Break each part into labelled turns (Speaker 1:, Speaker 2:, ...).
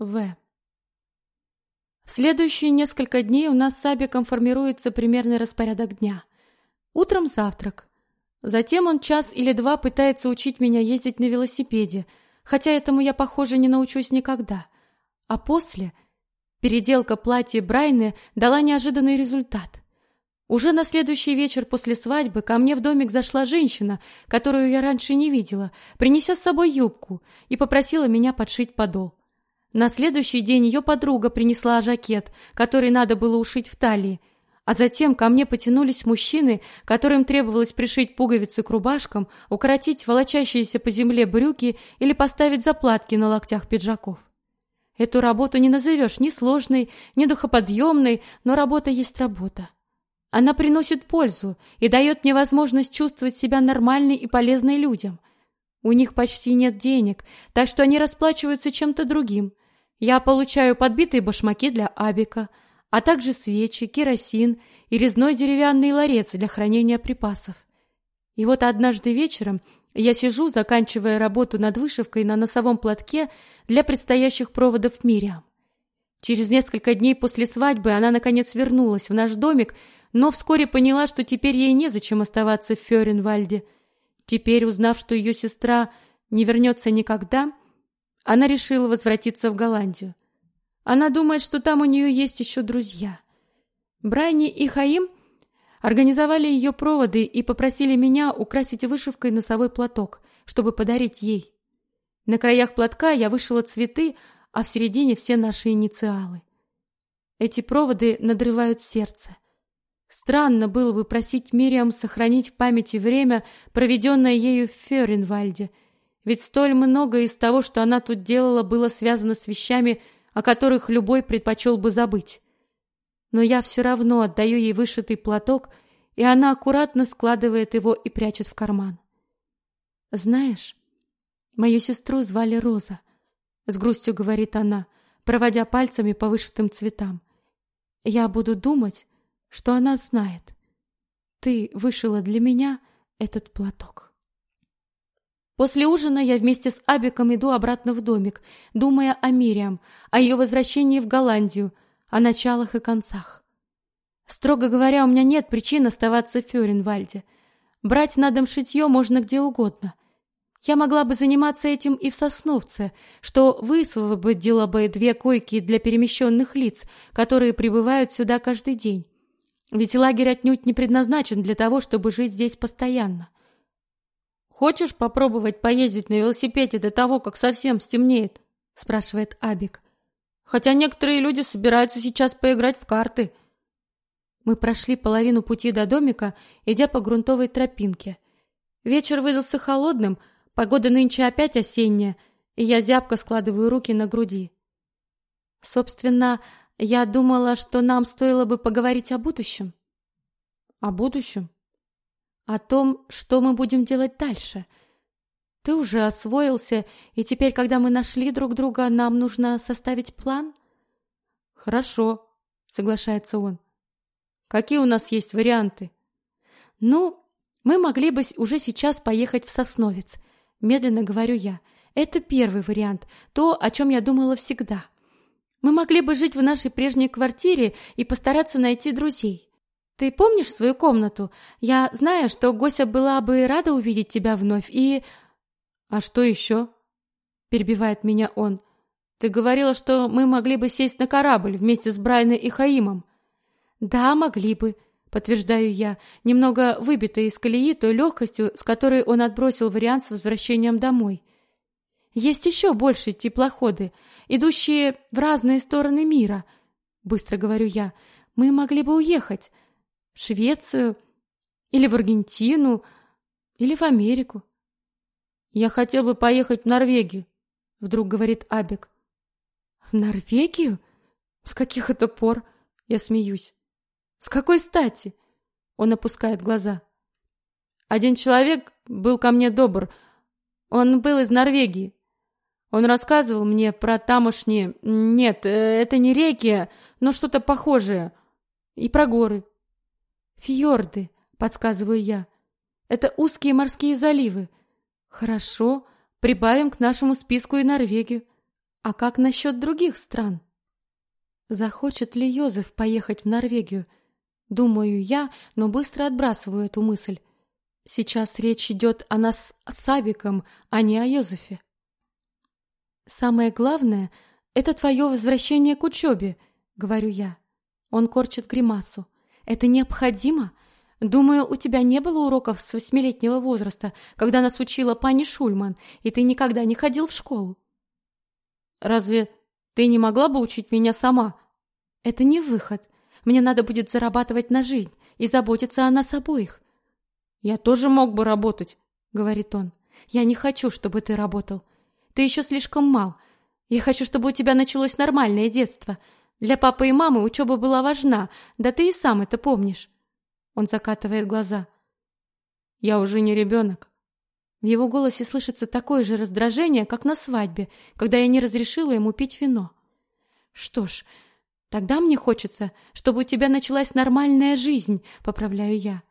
Speaker 1: В. В следующие несколько дней у нас с Абиком формируется примерный распорядок дня. Утром завтрак. Затем он час или два пытается учить меня ездить на велосипеде, хотя этому я, похоже, не научусь никогда. А после переделка платья Брайны дала неожиданный результат. Уже на следующий вечер после свадьбы ко мне в домик зашла женщина, которую я раньше не видела, принеся с собой юбку и попросила меня подшить подол. На следующий день ее подруга принесла жакет, который надо было ушить в талии, а затем ко мне потянулись мужчины, которым требовалось пришить пуговицы к рубашкам, укоротить волочащиеся по земле брюки или поставить заплатки на локтях пиджаков. Эту работу не назовешь ни сложной, ни духоподъемной, но работа есть работа. Она приносит пользу и дает мне возможность чувствовать себя нормальной и полезной людям. У них почти нет денег, так что они расплачиваются чем-то другим – я получаю подбитые башмаки для Абика, а также свечи, керосин и резной деревянный ларец для хранения припасов. И вот однажды вечером я сижу, заканчивая работу над вышивкой на носовом платке для предстоящих проводов Мириам. Через несколько дней после свадьбы она наконец вернулась в наш домик, но вскоре поняла, что теперь ей незачем оставаться в Фёренвальде. Теперь, узнав, что ее сестра не вернется никогда, она решила возвратиться в Голландию. Она думает, что там у нее есть еще друзья. Брайни и Хаим организовали ее проводы и попросили меня украсить вышивкой носовой платок, чтобы подарить ей. На краях платка я вышила цветы, а в середине все наши инициалы. Эти проводы надрывают сердце. Странно было бы просить Мириам сохранить в памяти время, проведенное ею в Фёренвальде – ведь столь много из того, что она тут делала, было связано с вещами, о которых любой предпочел бы забыть. Но я все равно отдаю ей вышитый платок, и она аккуратно складывает его и прячет в карман. Знаешь, мою сестру звали Роза, с грустью говорит она, проводя пальцами по вышитым цветам. Я буду думать, что она знает. Ты вышила для меня этот платок. После ужина я вместе с Абиком иду обратно в домик, думая о Мириам, о ее возвращении в Голландию, о началах и концах. Строго говоря, у меня нет причин оставаться в Фёренвальде. Брать на дом шитье можно где угодно. Я могла бы заниматься этим и в Сосновце, что высвободило бы две койки для перемещенных лиц, которые прибывают сюда каждый день. Ведь лагерь отнюдь не предназначен для того, чтобы жить здесь постоянно. Хочешь попробовать поездить на велосипеде до того, как совсем стемнеет? спрашивает Абик. Хотя некоторые люди собираются сейчас поиграть в карты. Мы прошли половину пути до домика, идя по грунтовой тропинке. Вечер выдался холодным, погода нынче опять осенняя, и я зябко складываю руки на груди. Собственно, я думала, что нам стоило бы поговорить о будущем. О будущем? О том, что мы будем делать дальше. Ты уже освоился, и теперь, когда мы нашли друг друга, нам нужно составить план? Хорошо, соглашается он. Какие у нас есть варианты? Ну, мы могли бы уже сейчас поехать в Сосновец, медленно говорю я. Это первый вариант, то, о чем я думала всегда. Мы могли бы жить в нашей прежней квартире и постараться найти друзей. Ты помнишь свою комнату? Я знаю, что Гося была бы рада увидеть тебя вновь и А что еще?» перебивает меня он. Ты говорила, что мы могли бы сесть на корабль вместе с Брайной и Хаимом. Да, могли бы, подтверждаю я, немного выбитая из колеи той легкостью, с которой он отбросил вариант с возвращением домой. Есть еще больше теплоходы, идущие в разные стороны мира, быстро говорю я. Мы могли бы уехать в Швецию или в Аргентину или в Америку. Я хотел бы поехать в Норвегию, вдруг говорит Абек. В Норвегию? С каких это пор? Я смеюсь. С какой стати? Он опускает глаза. Один человек был ко мне добр. Он был из Норвегии. Он рассказывал мне про тамошние... Нет, э, это не реки, но что-то похожее. И про горы. Фьорды, подсказываю я. Это узкие морские заливы. Хорошо, прибавим к нашему списку и Норвегию. А как насчет других стран? Захочет ли Йозеф поехать в Норвегию? Думаю я, но быстро отбрасываю эту мысль. Сейчас речь идет о нас с Абиком, а не о Йозефе. Самое главное — это твое возвращение к учебе, — говорю я. Он корчит гримасу. Это необходимо? Думаю, у тебя не было уроков с восьмилетнего возраста, когда нас учила пани Шульман, и ты никогда не ходил в школу. Разве ты не могла бы учить меня сама? Это не выход. Мне надо будет зарабатывать на жизнь и заботиться о нас обоих. Я тоже мог бы работать, говорит он. Я не хочу, чтобы ты работал. Ты еще слишком мал. Я хочу, чтобы у тебя началось нормальное детство. Для папы и мамы учеба была важна, да ты и сам это помнишь. Он закатывает глаза. Я уже не ребенок. В его голосе слышится такое же раздражение, как на свадьбе, когда я не разрешила ему пить вино. Что ж, тогда мне хочется, чтобы у тебя началась нормальная жизнь, поправляю я.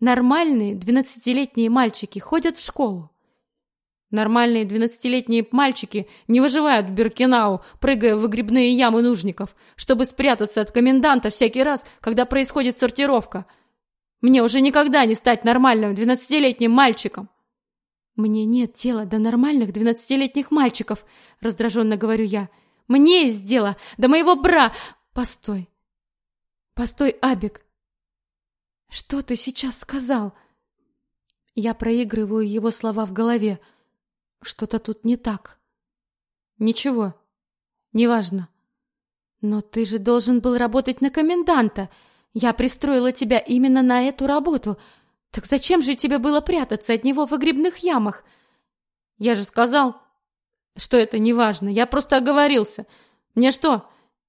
Speaker 1: Нормальные двенадцатилетние мальчики ходят в школу. Нормальные двенадцатилетние мальчики не выживают в Биркинау, прыгая в выгребные ямы нужников, чтобы спрятаться от коменданта всякий раз, когда происходит сортировка. Мне уже никогда не стать нормальным двенадцатилетним мальчиком. Мне нет дела до нормальных двенадцатилетних мальчиков, раздраженно говорю я. Мне есть дело до моего бра. Постой. Постой, Абик. Что ты сейчас сказал? Я проигрываю его слова в голове. Что-то тут не так. Ничего. Неважно. Но ты же должен был работать на коменданта. Я пристроила тебя именно на эту работу. Так зачем же тебе было прятаться от него в выгребных ямах? Я же сказал, что это неважно. Я просто оговорился. Мне что,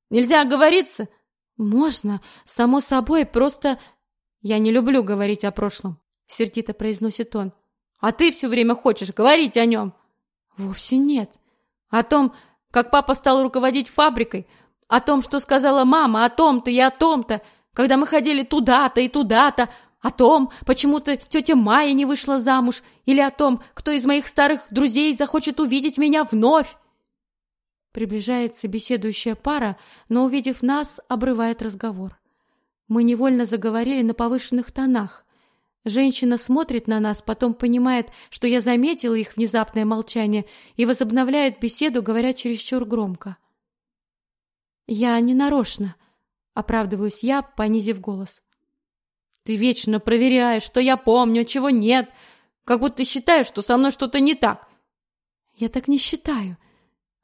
Speaker 1: нельзя оговориться? Можно, само собой, просто я не люблю говорить о прошлом, сердито произносит он. А ты все время хочешь говорить о нем. Вовсе нет. О том, как папа стал руководить фабрикой, о том, что сказала мама, о том-то и о том-то, когда мы ходили туда-то и туда-то, о том, почему-то тетя Майя не вышла замуж, или о том, кто из моих старых друзей захочет увидеть меня вновь. Приближается беседующая пара, но, увидев нас, обрывает разговор. Мы невольно заговорили на повышенных тонах. Женщина смотрит на нас, потом понимает, что я заметила их внезапное молчание и возобновляет беседу, говоря чересчур громко. «Я не нарочно», — оправдываюсь я, понизив голос. «Ты вечно проверяешь, что я помню, чего нет, как будто считаешь, что со мной что-то не так». «Я так не считаю.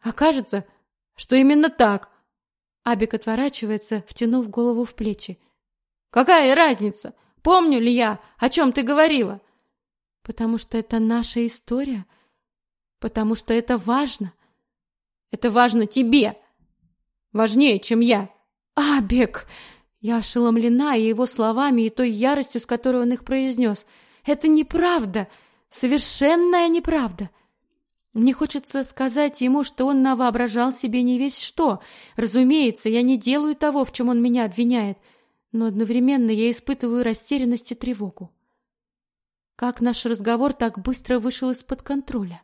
Speaker 1: А кажется, что именно так». Абик отворачивается, втянув голову в плечи. «Какая разница?» Помню ли я, о чем ты говорила? Потому что это наша история. Потому что это важно. Это важно тебе. Важнее, чем я. Абек! Я ошеломлена и его словами, и той яростью, с которой он их произнес. Это неправда. Совершенная неправда. Мне хочется сказать ему, что он навоображал себе не весь что. Разумеется, я не делаю того, в чем он меня обвиняет но одновременно я испытываю растерянность и тревогу. Как наш разговор так быстро вышел из-под контроля?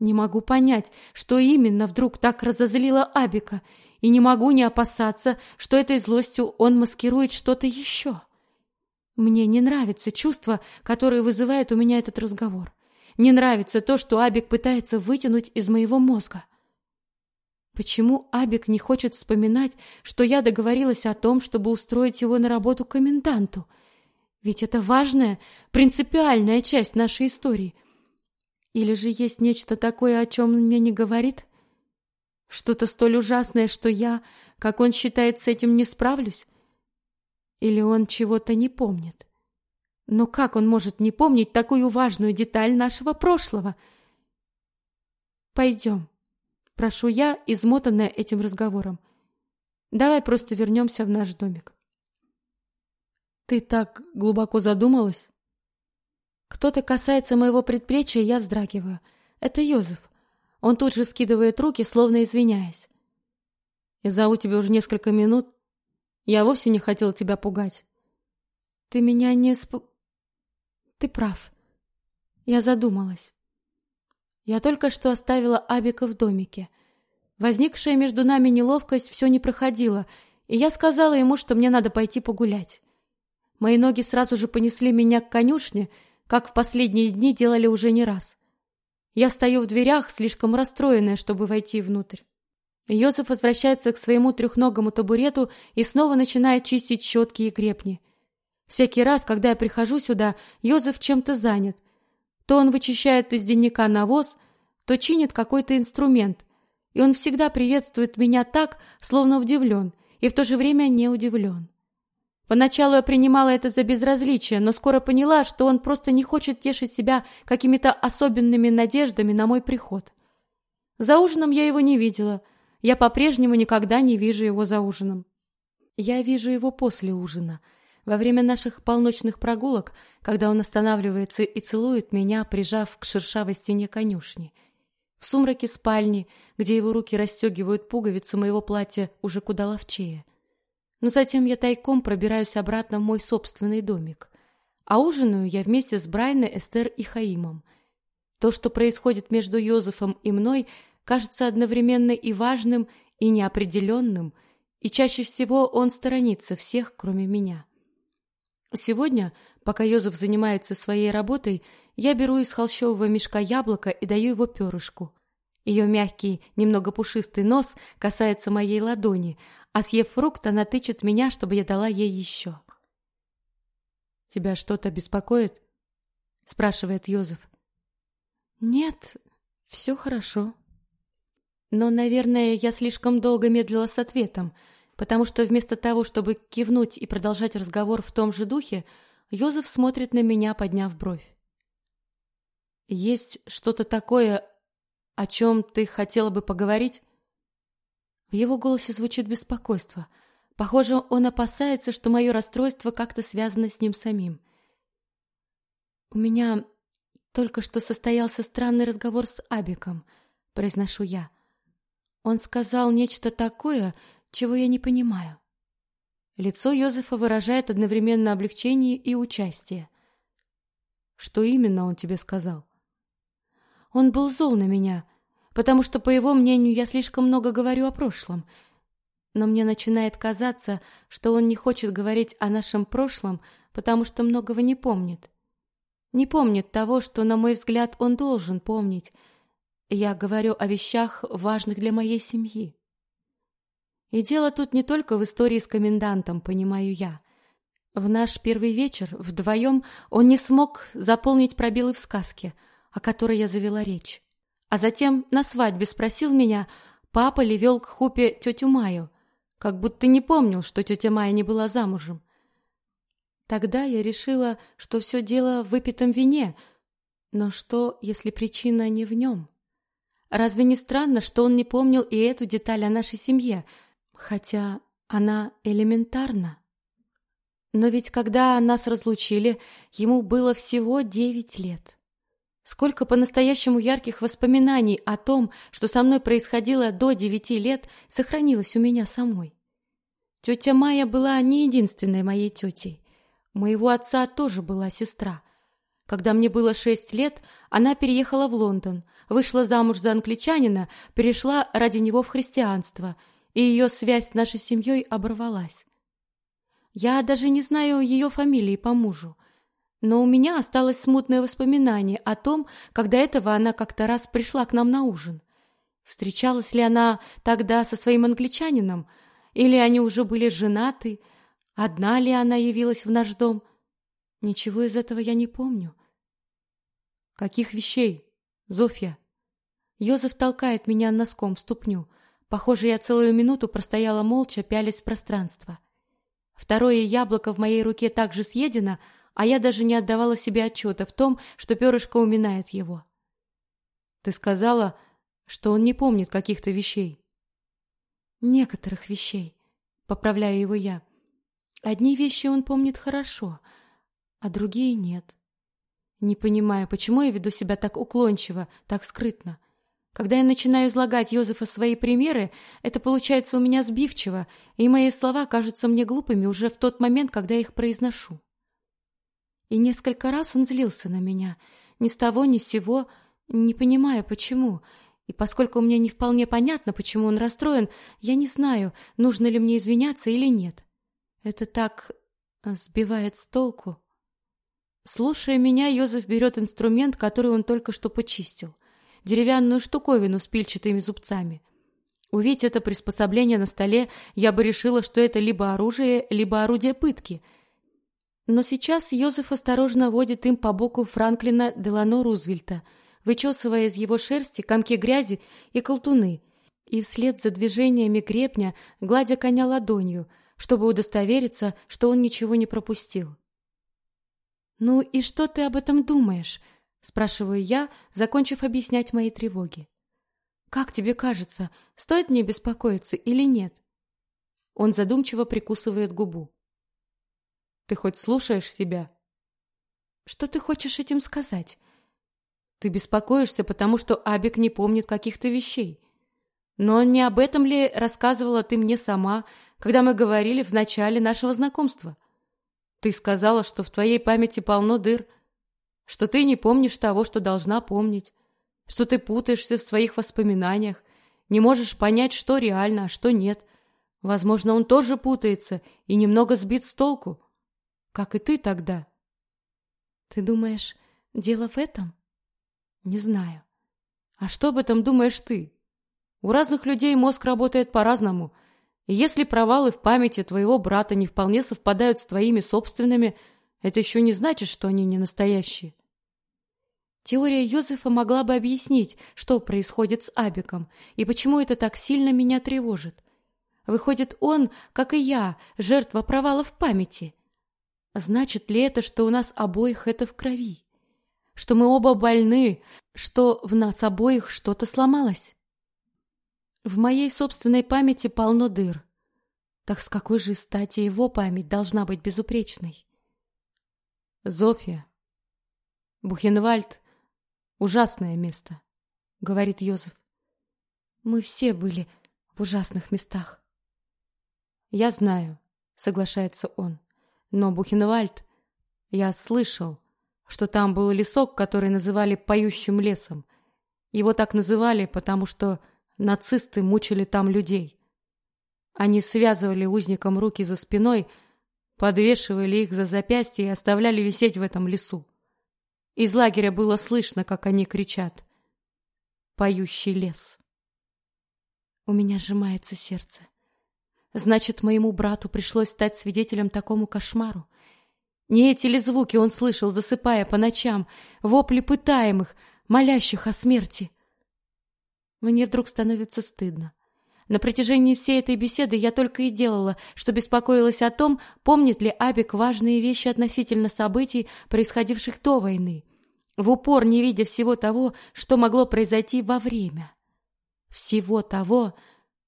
Speaker 1: Не могу понять, что именно вдруг так разозлило Абика, и не могу не опасаться, что этой злостью он маскирует что-то еще. Мне не нравится чувство, которое вызывает у меня этот разговор. Не нравится то, что Абик пытается вытянуть из моего мозга. Почему Абик не хочет вспоминать, что я договорилась о том, чтобы устроить его на работу коменданту? Ведь это важная, принципиальная часть нашей истории. Или же есть нечто такое, о чем он мне не говорит? Что-то столь ужасное, что я, как он считает, с этим не справлюсь? Или он чего-то не помнит? Но как он может не помнить такую важную деталь нашего прошлого? Пойдем. Прошу я, измотанная этим разговором. Давай просто вернемся в наш домик. Ты так глубоко задумалась? Кто-то касается моего предплечья, я вздрагиваю. Это Йозеф. Он тут же скидывает руки, словно извиняясь. Я зову тебя уже несколько минут. Я вовсе не хотел тебя пугать. Ты меня не спу... Ты прав. Я задумалась. Я только что оставила Абика в домике. Возникшая между нами неловкость все не проходила, и я сказала ему, что мне надо пойти погулять. Мои ноги сразу же понесли меня к конюшне, как в последние дни делали уже не раз. Я стою в дверях, слишком расстроенная, чтобы войти внутрь. Йозеф возвращается к своему трехногому табурету и снова начинает чистить щетки и крепни. Всякий раз, когда я прихожу сюда, Йозеф чем-то занят. То он вычищает из денника навоз, то чинит какой-то инструмент, и он всегда приветствует меня так, словно удивлен, и в то же время не удивлен. Поначалу я принимала это за безразличие, но скоро поняла, что он просто не хочет тешить себя какими-то особенными надеждами на мой приход. За ужином я его не видела. Я по-прежнему никогда не вижу его за ужином. Я вижу его после ужина, во время наших полночных прогулок, когда он останавливается и целует меня, прижав к шершавой стене конюшни. В сумраке спальни, где его руки расстегивают пуговицы моего платья уже куда ловчее но затем я тайком пробираюсь обратно в мой собственный домик. А ужинаю я вместе с Брайной, Эстер и Хаимом. То, что происходит между Йозефом и мной, кажется одновременно и важным, и неопределенным, и чаще всего он сторонится всех, кроме меня. Сегодня, пока Йозеф занимается своей работой, я беру из холщового мешка яблоко и даю его перышку. Ее мягкий, немного пушистый нос касается моей ладони, а съев фрукт, она тычет меня, чтобы я дала ей еще. «Тебя что-то беспокоит?» — спрашивает Йозеф. «Нет, все хорошо». Но, наверное, я слишком долго медлила с ответом, потому что вместо того, чтобы кивнуть и продолжать разговор в том же духе, Йозеф смотрит на меня, подняв бровь. «Есть что-то такое, о чем ты хотела бы поговорить?» В его голосе звучит беспокойство. Похоже, он опасается, что мое расстройство как-то связано с ним самим. У меня только что состоялся странный разговор с Абиком, произношу я. Он сказал нечто такое, чего я не понимаю. Лицо Йозефа выражает одновременно облегчение и участие. Что именно он тебе сказал? Он был зол на меня потому что, по его мнению, я слишком много говорю о прошлом. Но мне начинает казаться, что он не хочет говорить о нашем прошлом, потому что многого не помнит. Не помнит того, что, на мой взгляд, он должен помнить. Я говорю о вещах, важных для моей семьи. И дело тут не только в истории с комендантом, понимаю я. В наш первый вечер вдвоем он не смог заполнить пробелы в сказке, о которой я завела речь. А затем на свадьбе спросил меня, папа ли вел к Хупе тетю Маю, как будто не помнил, что тетя Майя не была замужем. Тогда я решила, что все дело в выпитом вине, но что, если причина не в нем? Разве не странно, что он не помнил и эту деталь о нашей семье, хотя она элементарна? Но ведь когда нас разлучили, ему было всего девять лет. Сколько по-настоящему ярких воспоминаний о том, что со мной происходило до девяти лет, сохранилось у меня самой. Тетя Майя была не единственной моей тетей. Моего отца тоже была сестра. Когда мне было шесть лет, она переехала в Лондон, вышла замуж за англичанина, перешла ради него в христианство, и ее связь с нашей семьей оборвалась. Я даже не знаю ее фамилии по мужу, но у меня осталось смутное воспоминание о том, когда этого она как-то раз пришла к нам на ужин. Встречалась ли она тогда со своим англичанином, или они уже были женаты, одна ли она явилась в наш дом? Ничего из этого я не помню. Каких вещей, Зофья? Йозеф толкает меня носком в ступню. Похоже, я целую минуту простояла молча, пялясь в пространство. Второе яблоко в моей руке также съедено, а я даже не отдавала себе отчета в том, что перышко уминает его. Ты сказала, что он не помнит каких-то вещей. Некоторых вещей, поправляю его я. Одни вещи он помнит хорошо, а другие нет. Не понимаю, почему я веду себя так уклончиво, так скрытно. Когда я начинаю излагать Йозефа свои примеры, это получается у меня сбивчиво, и мои слова кажутся мне глупыми уже в тот момент, когда я их произношу. И несколько раз он злился на меня, ни с того ни с сего, не понимая почему. И поскольку мне не вполне понятно, почему он расстроен, я не знаю, нужно ли мне извиняться или нет. Это так э, сбивает с толку. Слушая меня, Йозеф берет инструмент, который он только что почистил. Деревянную штуковину с пильчатыми зубцами. Увидеть это приспособление на столе, я бы решила, что это либо оружие, либо орудие пытки. Но сейчас Йозеф осторожно водит им по боку Франклина Делано Рузвельта, вычесывая из его шерсти комки грязи и колтуны, и вслед за движениями крепня гладя коня ладонью, чтобы удостовериться, что он ничего не пропустил. «Ну и что ты об этом думаешь?» – спрашиваю я, закончив объяснять мои тревоги. «Как тебе кажется, стоит мне беспокоиться или нет?» Он задумчиво прикусывает губу. «Ты хоть слушаешь себя?» «Что ты хочешь этим сказать?» «Ты беспокоишься, потому что Абик не помнит каких-то вещей. Но не об этом ли рассказывала ты мне сама, когда мы говорили в начале нашего знакомства?» Ты сказала, что в твоей памяти полно дыр, что ты не помнишь того, что должна помнить, что ты путаешься в своих воспоминаниях, не можешь понять, что реально, а что нет. Возможно, он тоже путается и немного сбит с толку, как и ты тогда. Ты думаешь, дело в этом? Не знаю. А что об этом думаешь ты? У разных людей мозг работает по-разному – и если провалы в памяти твоего брата не вполне совпадают с твоими собственными, это еще не значит, что они не настоящие. Теория Йозефа могла бы объяснить, что происходит с Абиком и почему это так сильно меня тревожит. Выходит, он, как и я, жертва провала в памяти. Значит ли это, что у нас обоих это в крови? Что мы оба больны, что в нас обоих что-то сломалось? В моей собственной памяти полно дыр. Так с какой же стати его память должна быть безупречной? Зофия. Бухенвальд — ужасное место, — говорит Йозеф. Мы все были в ужасных местах. Я знаю, — соглашается он. Но Бухенвальд... Я слышал, что там был лесок, который называли «поющим лесом». Его так называли, потому что Нацисты мучили там людей. Они связывали узникам руки за спиной, подвешивали их за запястья и оставляли висеть в этом лесу. Из лагеря было слышно, как они кричат. Поющий лес. У меня сжимается сердце. Значит, моему брату пришлось стать свидетелем такому кошмару. Не эти ли звуки он слышал, засыпая по ночам, вопли пытаемых, молящих о смерти? Мне вдруг становится стыдно. На протяжении всей этой беседы я только и делала, что беспокоилась о том, помнит ли Абик важные вещи относительно событий, происходивших до войны, в упор не видя всего того, что могло произойти во время. Всего того,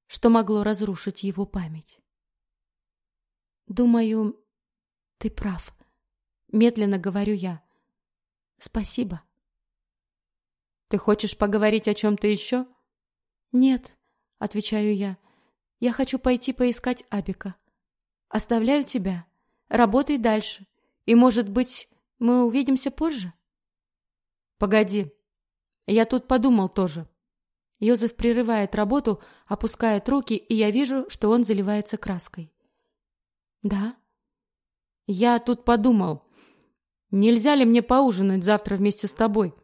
Speaker 1: что могло разрушить его память. Думаю, ты прав, медленно говорю я. Спасибо. Ты хочешь поговорить о чем то еще? Нет, отвечаю я. Я хочу пойти поискать Абика. Оставляю тебя. Работай дальше. И, может быть, мы увидимся позже? Погоди. Я тут подумал тоже. Йозеф прерывает работу, опускает руки, и я вижу, что он заливается краской. Да. Я тут подумал, нельзя ли мне поужинать завтра вместе с тобой?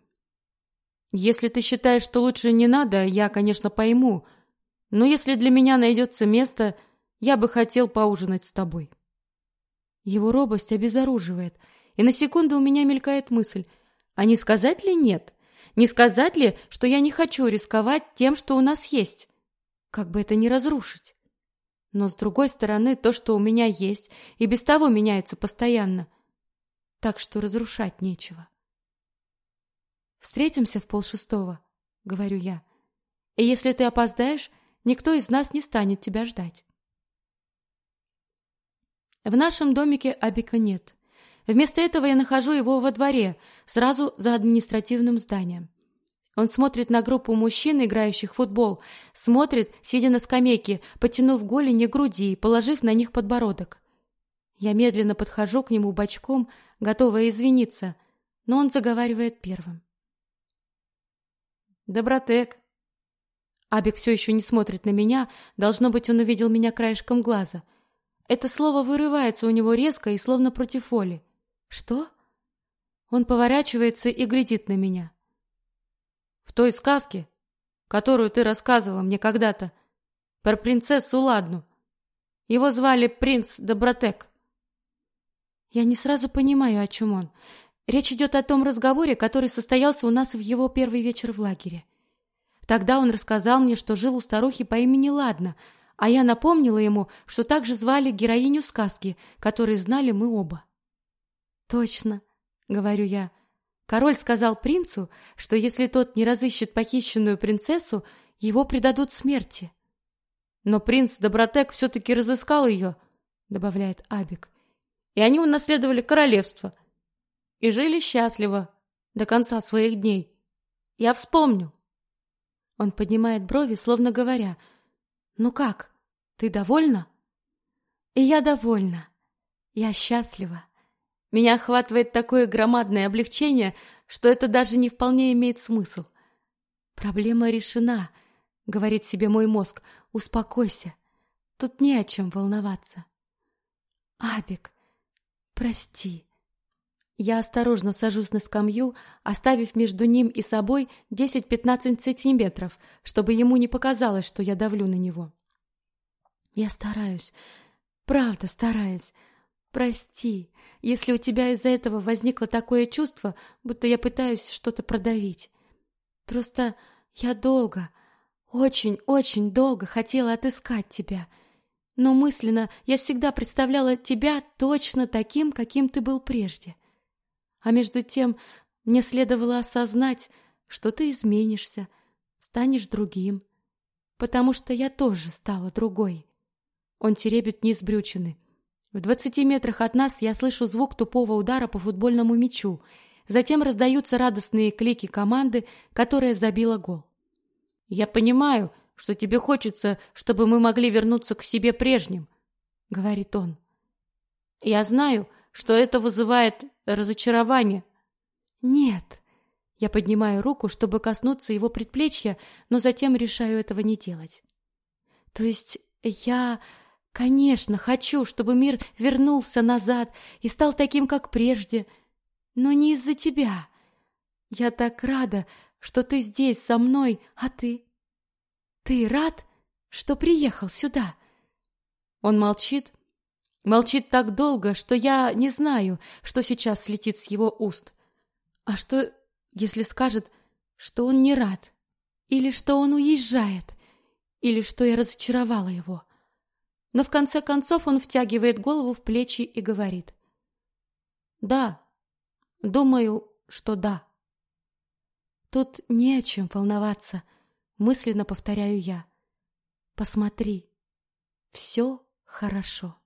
Speaker 1: Если ты считаешь, что лучше не надо, я, конечно, пойму. Но если для меня найдется место, я бы хотел поужинать с тобой. Его робость обезоруживает, и на секунду у меня мелькает мысль: а не сказать ли нет? Не сказать ли, что я не хочу рисковать тем, что у нас есть? Как бы это ни разрушить. Но с другой стороны, то, что у меня есть, и без того меняется постоянно. Так что разрушать нечего. Встретимся в полшестого, говорю я. И если ты опоздаешь, никто из нас не станет тебя ждать. В нашем домике Абика нет. Вместо этого я нахожу его во дворе, сразу за административным зданием. Он смотрит на группу мужчин, играющих в футбол, смотрит, сидя на скамейке, потянув голени груди и положив на них подбородок. Я медленно подхожу к нему бочком, готовая извиниться, но он заговаривает первым. Добротек, Абик все еще не смотрит на меня, должно быть, он увидел меня краешком глаза. Это слово вырывается у него резко и словно против воли. Что? Он поворачивается и глядит на меня. В той сказке, которую ты рассказывала мне когда-то, про принцессу Ладну. Его звали принц Добротек. Я не сразу понимаю, о чем он. Речь идет о том разговоре, который состоялся у нас в его первый вечер в лагере. Тогда он рассказал мне, что жил у старухи по имени Ладна, а я напомнила ему, что также звали героиню сказки, которую знали мы оба. Точно, говорю я. Король сказал принцу, что если тот не разыщет похищенную принцессу, его предадут смерти. Но принц Добротек все-таки разыскал ее, добавляет Абик. И они унаследовали королевство — и жили счастливо до конца своих дней. Я вспомню. Он поднимает брови, словно говоря: "Ну как? Ты довольна?" И я довольна. Я счастлива. Меня охватывает такое громадное облегчение, что это даже не вполне имеет смысл. Проблема решена, говорит себе мой мозг. Успокойся. Тут не о чем волноваться. Абик, прости. Я осторожно сажусь на скамью, оставив между ним и собой 10-15 сантиметров, чтобы ему не показалось, что я давлю на него. Я стараюсь, правда стараюсь. Прости, если у тебя из-за этого возникло такое чувство, будто я пытаюсь что-то продавить. Просто я долго, очень-очень долго хотела отыскать тебя. Но мысленно я всегда представляла тебя точно таким, каким ты был прежде. А между тем мне следовало осознать, что ты изменишься, станешь другим, потому что я тоже стала другой. Он теребит низ. В двадцати метрах от нас я слышу звук тупого удара по футбольному мячу. Затем раздаются радостные клики команды, которая забила гол. Я понимаю, что тебе хочется, чтобы мы могли вернуться к себе прежним, говорит он. Я знаю, что это вызывает разочарование. Нет. Я поднимаю руку, чтобы коснуться его предплечья, но затем решаю этого не делать. То есть я, конечно, хочу, чтобы мир вернулся назад и стал таким, как прежде, но не из-за тебя. Я так рада, что ты здесь со мной, а ты? Ты рад, что приехал сюда? Он молчит, Молчит так долго, что я не знаю, что сейчас слетит с его уст. А что, если скажет, что он не рад, или что он уезжает, или что я разочаровала его? Но в конце концов он втягивает голову в плечи и говорит: "Да. Думаю, что да". Тут не о чем волноваться, мысленно повторяю я. Посмотри. все хорошо.